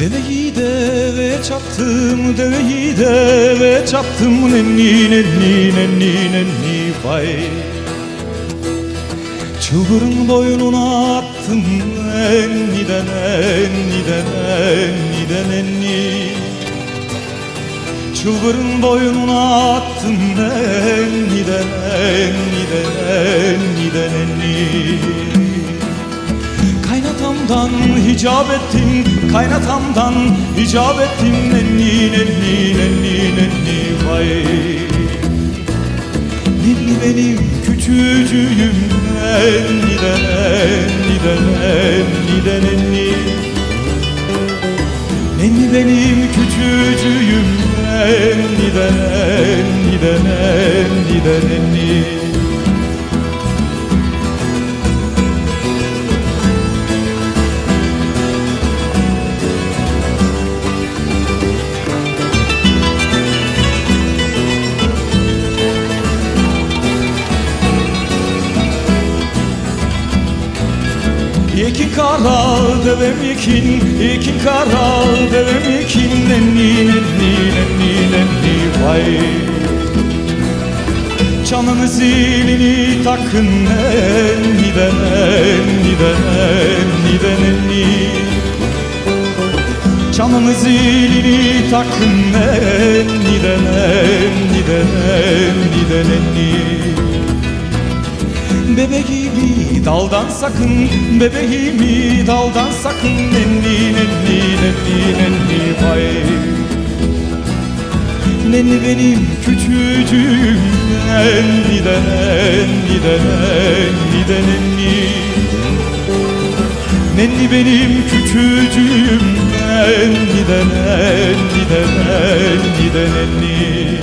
Deveyi deve çaptım, deveyi deve çaptım. Nenni nenni nenni nenni vay. Çılgırın boynuna attım Enniden enniden enniden enni. Çılgırın boynuna attım Enniden enniden enniden enni Kaynatamdan hicap ettim Kaynatamdan hicap ettim. Nenni nenni nenni nenni vay. Ninni benim küçücüğüm Enniden enniden enniden enni Nenni benim küçücüğüm Enniden enniden enniden enni İki kara devem ikin, iki kara devem ikin Nenni nenni nenni nenni vay. Çanın zilini takın Enniden enniden enniden enni Çanın zilini takın Enniden enniden enniden enni Bebeğimi daldan sakın Bebeğimi daldan sakın Nenni nenni nenni nenni vay. Nenni benim küçücüğüm Enniden enniden enniden nenni Nenni. Benim küçücüğüm Enniden enniden enniden nenni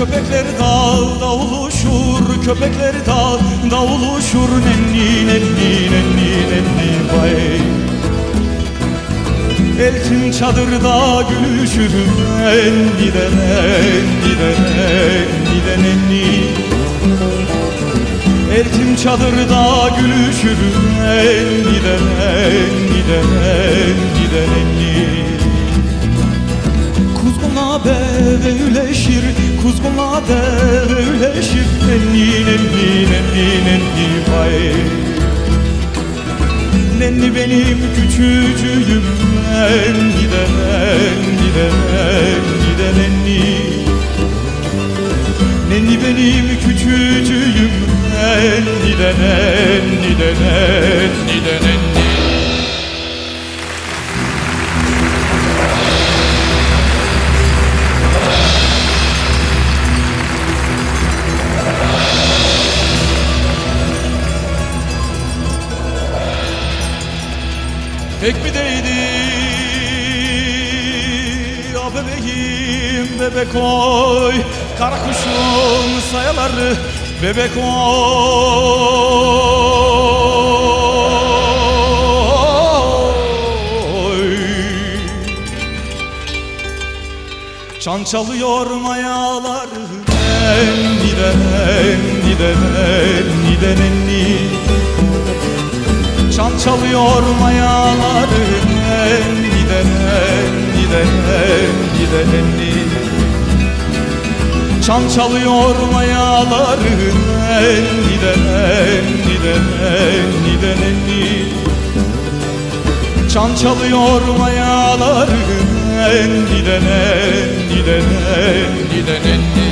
Köpekler dağda uluşur, köpekler dağda uluşur Nenni nenni nenni nenni vay. Eltim çadırda gülüşür Enniden enniden enniden enni Eltim çadırda gülüşür Enniden enniden enniden enni Kuzgunla bevleşir, kuzgunla bevleşir Nenni nenni nenni nenni vay Nenni benim küçücüğüm Enniden enniden enniden nenni Pek mi değdi? A bebeğim bebek oy. Kara kuşun sayaları bebek oy. Çan çalıyor mayalar Enniden enniden enniden enni Çan çalıyor mayaları Enniden enniden enniden enni Çan çalıyor mayaları Enniden enniden enniden enni Çan çalıyor mayaları Enniden enniden enniden enni